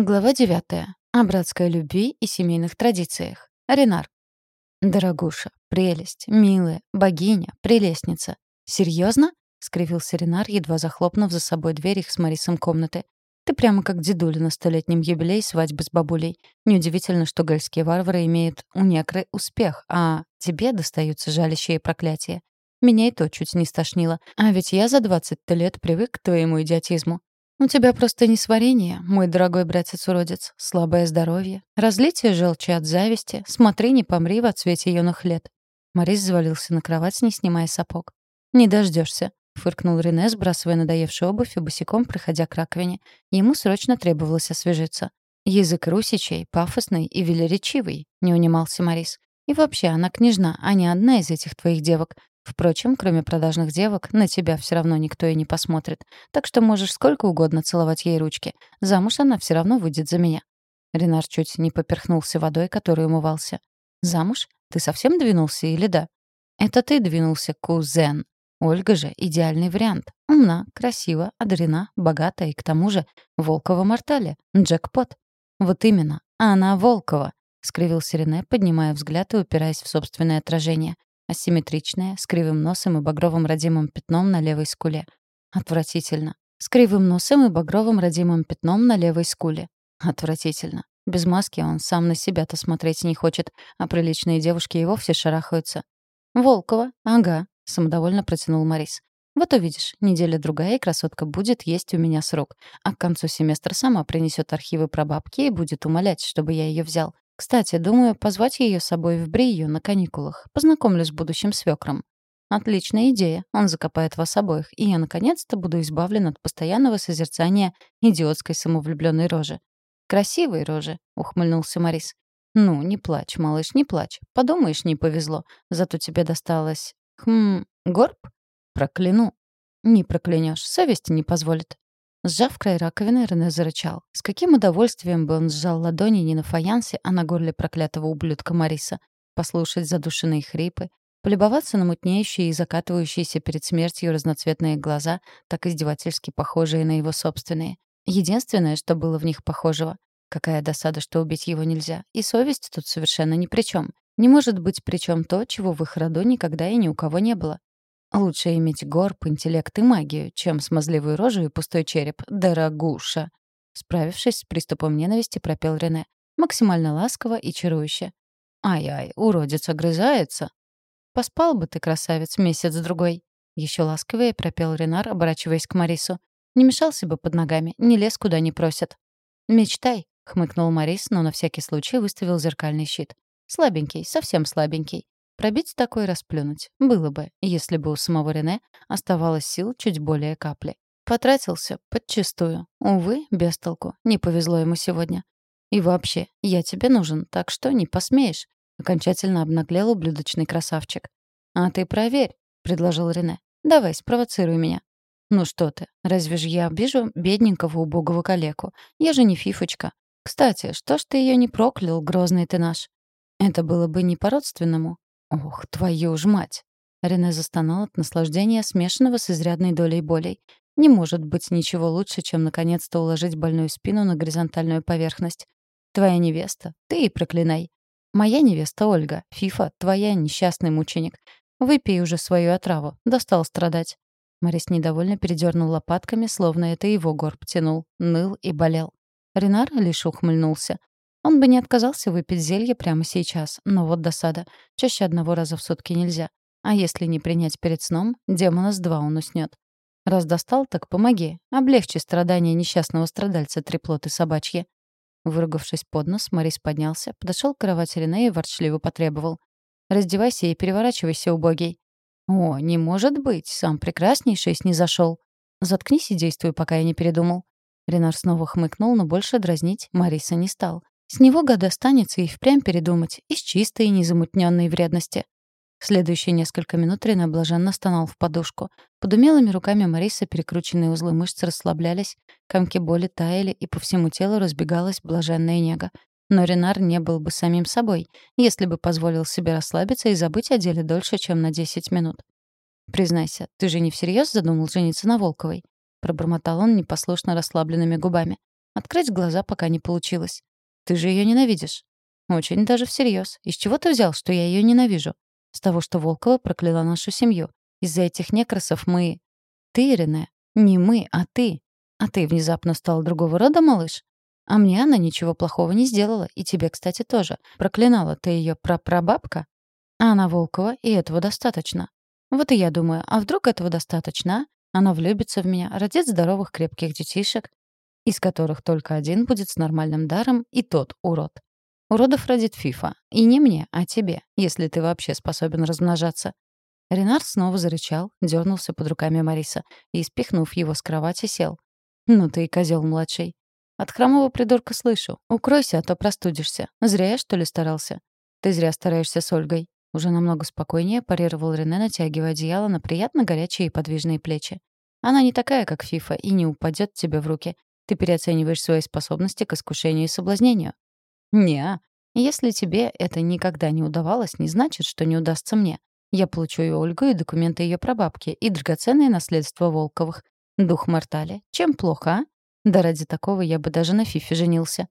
Глава 9. О братской любви и семейных традициях. Ренар. «Дорогуша, прелесть, милая, богиня, прелестница. Серьезно? скривился Ренар, едва захлопнув за собой дверь их с Марисом комнаты. «Ты прямо как дедуля на столетнем юбилее свадьбы с бабулей. Неудивительно, что гальские варвары имеют у некры успех, а тебе достаются жалящие проклятия. Меня и то чуть не стошнило. А ведь я за 20 лет привык к твоему идиотизму. «У тебя просто несварение, мой дорогой братец-уродец, слабое здоровье, разлитие желчи от зависти, смотри, не помри в отсвете юных лет». Морис завалился на кровать, не снимая сапог. «Не дождешься, фыркнул Рене, сбрасывая надоевшую обувь и босиком проходя к раковине. Ему срочно требовалось освежиться. «Язык русичей, пафосный и велеречивый», — не унимался Морис. «И вообще, она княжна, а не одна из этих твоих девок. Впрочем, кроме продажных девок, на тебя все равно никто и не посмотрит. Так что можешь сколько угодно целовать ей ручки. Замуж она все равно выйдет за меня». Ренар чуть не поперхнулся водой, которой умывался. «Замуж? Ты совсем двинулся или да?» «Это ты двинулся, кузен. Ольга же — идеальный вариант. Умна, красива, одарена, богата и, к тому же, Волкова Мортале. Джекпот». «Вот именно. Она Волкова», — скривился Рене, поднимая взгляд и упираясь в собственное отражение асимметричная, с кривым носом и багровым родимым пятном на левой скуле. Отвратительно. С кривым носом и багровым родимым пятном на левой скуле. Отвратительно. Без маски он сам на себя-то смотреть не хочет, а приличные девушки и вовсе шарахаются. «Волкова, ага», — самодовольно протянул Морис. «Вот увидишь, неделя-другая, и красотка будет есть у меня срок, а к концу семестра сама принесет архивы про бабки и будет умолять, чтобы я ее взял. Кстати, думаю, позвать ее с собой в Брию на каникулах. Познакомлю с будущим свекром. Отличная идея. Он закопает вас обоих, и я наконец-то буду избавлен от постоянного созерцания идиотской самовлюбленной рожи. Красивой рожи, ухмыльнулся Морис. Ну, не плачь, малыш, не плачь. Подумаешь, не повезло. Зато тебе досталось... Хм, горб? Прокляну. Не проклянешь, совесть не позволит. Сжав край раковины, Рене зарычал. С каким удовольствием бы он сжал ладони не на фаянсе, а на горле проклятого ублюдка Мариса. Послушать задушенные хрипы, полюбоваться на мутнеющие и закатывающиеся перед смертью разноцветные глаза, так издевательски похожие на его собственные. Единственное, что было в них похожего. Какая досада, что убить его нельзя. И совесть тут совершенно ни при чем. Не может быть при чем то, чего в их роду никогда и ни у кого не было. Лучше иметь горб, интеллект и магию, чем смазливую рожу и пустой череп. Дорогуша!» Справившись с приступом ненависти, пропел Рене. Максимально ласково и чарующе. «Ай-ай, уродец огрызается!» «Поспал бы ты, красавец, месяц-другой!» Еще ласковее пропел Ренар, оборачиваясь к Марису. «Не мешался бы под ногами, не лез, куда не просят». «Мечтай!» — хмыкнул Марис, но на всякий случай выставил зеркальный щит. «Слабенький, совсем слабенький. Пробить такой расплюнуть. Было бы, если бы у самого Рене оставалось сил чуть более капли. Потратился подчистую. Увы, без толку. Не повезло ему сегодня. И вообще, я тебе нужен, так что не посмеешь. Окончательно обнаглел ублюдочный красавчик. «А ты проверь», — предложил Рене. «Давай, спровоцируй меня». «Ну что ты, разве же я обижу бедненького убогого калеку? Я же не фифочка. Кстати, что ж ты ее не проклял, грозный ты наш?» «Это было бы не по-родственному», Ох, твою ж мать! Рене застонал от наслаждения, смешанного с изрядной долей болей. Не может быть ничего лучше, чем наконец-то уложить больную спину на горизонтальную поверхность. Твоя невеста, ты и проклинай. Моя невеста Ольга, Фифа, твоя несчастный мученик. Выпей уже свою отраву, достал страдать. Морис недовольно передернул лопатками, словно это его горб тянул, ныл и болел. Ренар лишь ухмыльнулся. Он бы не отказался выпить зелье прямо сейчас, но вот досада. Чаще одного раза в сутки нельзя. А если не принять перед сном, демона с два он уснет. Раз достал, так помоги. Облегчи страдания несчастного страдальца треплоты собачьи. Выругавшись под нос, Морис поднялся, подошел к кровати Рене и ворчливо потребовал. «Раздевайся и переворачивайся, убогий». «О, не может быть, сам прекраснейший снизошел. Заткнись и действуй, пока я не передумал». Ренар снова хмыкнул, но больше дразнить Мариса не стал. С него года останется и впрямь передумать, из чистой и незамутненной вредности. Следующие несколько минут Рена блаженно стонал в подушку. Под умелыми руками Мариса перекрученные узлы мышц расслаблялись, комки боли таяли, и по всему телу разбегалась блаженная нега. Но Ренар не был бы самим собой, если бы позволил себе расслабиться и забыть о деле дольше, чем на 10 минут. «Признайся, ты же не всерьез задумал жениться на Волковой?» — пробормотал он непослушно расслабленными губами. Открыть глаза пока не получилось. «Ты же ее ненавидишь». «Очень даже всерьез. Из чего ты взял, что я ее ненавижу?» «С того, что Волкова прокляла нашу семью. Из-за этих некрасов мы...» «Ты, Рене. Не мы, а ты. А ты внезапно стал другого рода, малыш?» А мне она ничего плохого не сделала, и тебе, кстати, тоже. Проклинала ты ее прапрабабка? А она Волкова, и этого достаточно. Вот и я думаю, а вдруг этого достаточно, а? Она влюбится в меня, родит здоровых крепких детишек, из которых только один будет с нормальным даром, и тот урод. Уродов родит Фифа. И не мне, а тебе, если ты вообще способен размножаться. Ренар снова зарычал, дернулся под руками Мариса и, спихнув его с кровати, сел. «Ну ты и козел младший. От хромого придурка слышу. Укройся, а то простудишься. Зря я, что ли, старался? Ты зря стараешься с Ольгой. Уже намного спокойнее парировал Рене, натягивая одеяло на приятно горячие и подвижные плечи. Она не такая, как Фифа, и не упадет тебе в руки. Ты переоцениваешь свои способности к искушению и соблазнению. не Если тебе это никогда не удавалось, не значит, что не удастся мне. Я получу и Ольгу, и документы ее прабабки, и драгоценное наследство Волковых. Дух Мортали. Чем плохо, а? Да ради такого я бы даже на Фифе женился.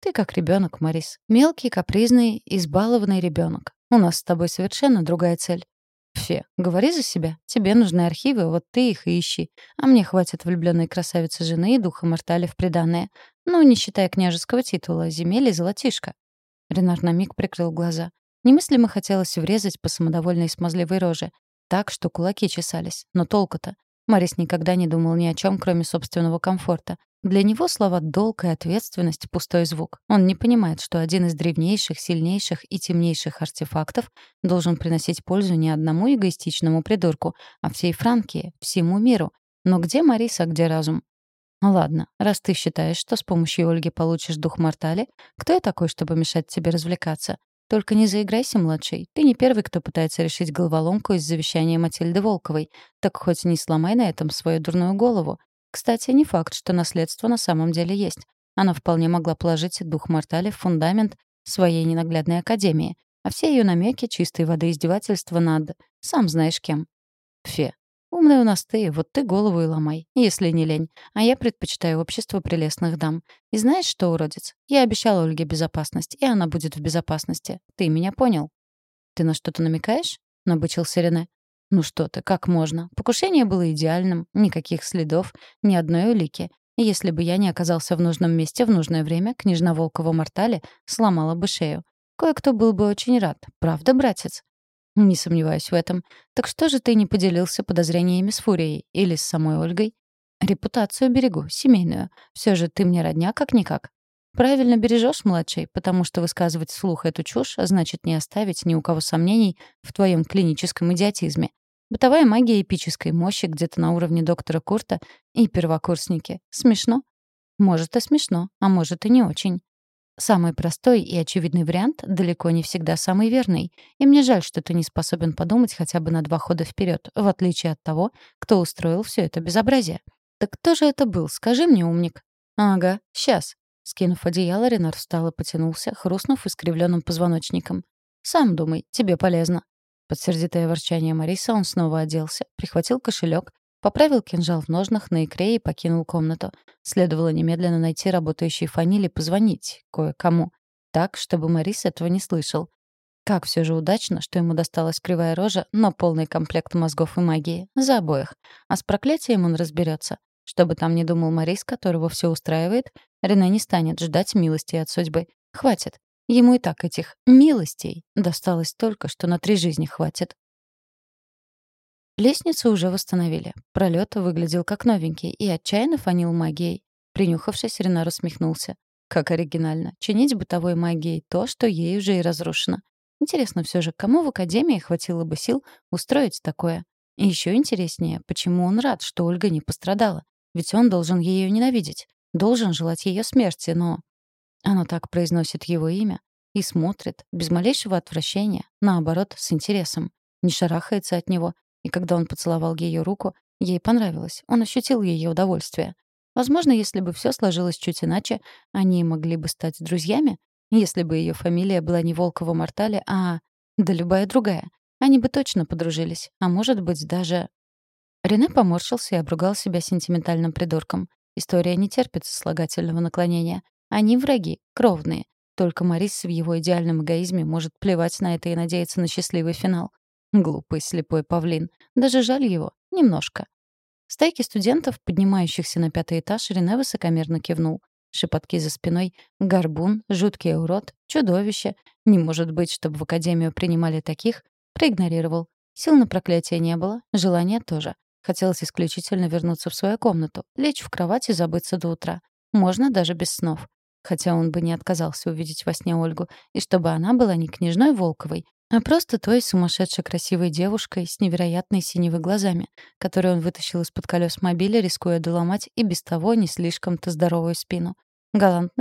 Ты как ребенок, Марис. Мелкий, капризный, избалованный ребенок. У нас с тобой совершенно другая цель. Фе, говори за себя. Тебе нужны архивы, вот ты их и ищи. А мне хватит влюбленной красавицы жены и духа Мортали в приданное. Ну, не считая княжеского титула, земель и золотишко. Ренар на миг прикрыл глаза. Немыслимо хотелось врезать по самодовольной смазливой роже. Так, что кулаки чесались. Но толку-то. Марис никогда не думал ни о чем, кроме собственного комфорта. Для него слова «долг» и «ответственность» — пустой звук. Он не понимает, что один из древнейших, сильнейших и темнейших артефактов должен приносить пользу не одному эгоистичному придурку, а всей Франкии, всему миру. Но где Мариса, где разум? Ладно, раз ты считаешь, что с помощью Ольги получишь дух Мортали, кто я такой, чтобы мешать тебе развлекаться? Только не заиграйся, младший. Ты не первый, кто пытается решить головоломку из завещания Матильды Волковой. Так хоть не сломай на этом свою дурную голову. Кстати, не факт, что наследство на самом деле есть. Она вполне могла положить дух Мортали в фундамент своей ненаглядной академии, а все ее намеки чистой воды издевательства над... сам знаешь кем. Фе. Умная у нас ты, вот ты голову и ломай, если не лень. А я предпочитаю общество прелестных дам. И знаешь что, уродец? Я обещала Ольге безопасность, и она будет в безопасности. Ты меня понял? Ты на что-то намекаешь? Набычился Рене. Ну что ты, как можно? Покушение было идеальным, никаких следов, ни одной улики. Если бы я не оказался в нужном месте в нужное время, княжна Волкова Мортале сломала бы шею. Кое-кто был бы очень рад. Правда, братец? Не сомневаюсь в этом. Так что же ты не поделился подозрениями с Фурией или с самой Ольгой? Репутацию берегу, семейную. Все же ты мне родня как-никак. Правильно бережешь, младший, потому что высказывать вслух эту чушь значит не оставить ни у кого сомнений в твоем клиническом идиотизме. Бытовая магия эпической мощи где-то на уровне доктора Курта и первокурсники. Смешно? Может, и смешно, а может, и не очень. Самый простой и очевидный вариант далеко не всегда самый верный. И мне жаль, что ты не способен подумать хотя бы на два хода вперед, в отличие от того, кто устроил все это безобразие. Так кто же это был? Скажи мне, умник. Ага, сейчас. Скинув одеяло, Ренар встал и потянулся, хрустнув искривленным позвоночником. «Сам думай, тебе полезно». Под сердитое ворчание Мариса он снова оделся, прихватил кошелек, поправил кинжал в ножнах на икре и покинул комнату. Следовало немедленно найти работающий фаниль и позвонить кое-кому. Так, чтобы Марис этого не слышал. Как все же удачно, что ему досталась кривая рожа, но полный комплект мозгов и магии. За обоих. А с проклятием он разберется. Что бы там ни думал Марис, которого все устраивает, Рене не станет ждать милости от судьбы. Хватит. Ему и так этих милостей досталось только, что на три жизни хватит. Лестницу уже восстановили. Пролет выглядел как новенький и отчаянно фанил магией. Принюхавшись, Ренар усмехнулся. Как оригинально. Чинить бытовой магией то, что ей уже и разрушено. Интересно все же, кому в Академии хватило бы сил устроить такое? И еще интереснее, почему он рад, что Ольга не пострадала. Ведь он должен ее ненавидеть. Должен желать ее смерти, но... Оно так произносит его имя и смотрит, без малейшего отвращения, наоборот, с интересом. Не шарахается от него, и когда он поцеловал ее руку, ей понравилось, он ощутил ее удовольствие. Возможно, если бы все сложилось чуть иначе, они могли бы стать друзьями, если бы ее фамилия была не Волкова Мортале, а... да любая другая. Они бы точно подружились, а может быть даже... Рене поморщился и обругал себя сентиментальным придурком. История не терпит сослагательного наклонения. Они враги, кровные. Только Марис в его идеальном эгоизме может плевать на это и надеяться на счастливый финал. Глупый слепой павлин. Даже жаль его. Немножко. Стайки студентов, поднимающихся на пятый этаж, Рене высокомерно кивнул. Шепотки за спиной. Горбун, жуткий урод, чудовище. Не может быть, чтобы в академию принимали таких. Проигнорировал. Сил на проклятие не было, желания тоже. Хотелось исключительно вернуться в свою комнату, лечь в кровать и забыться до утра. Можно даже без снов. Хотя он бы не отказался увидеть во сне Ольгу, и чтобы она была не княжной Волковой, а просто той сумасшедшей красивой девушкой с невероятной синевой глазами, которую он вытащил из-под колес мобиля, рискуя доломать и без того не слишком-то здоровую спину. Галантно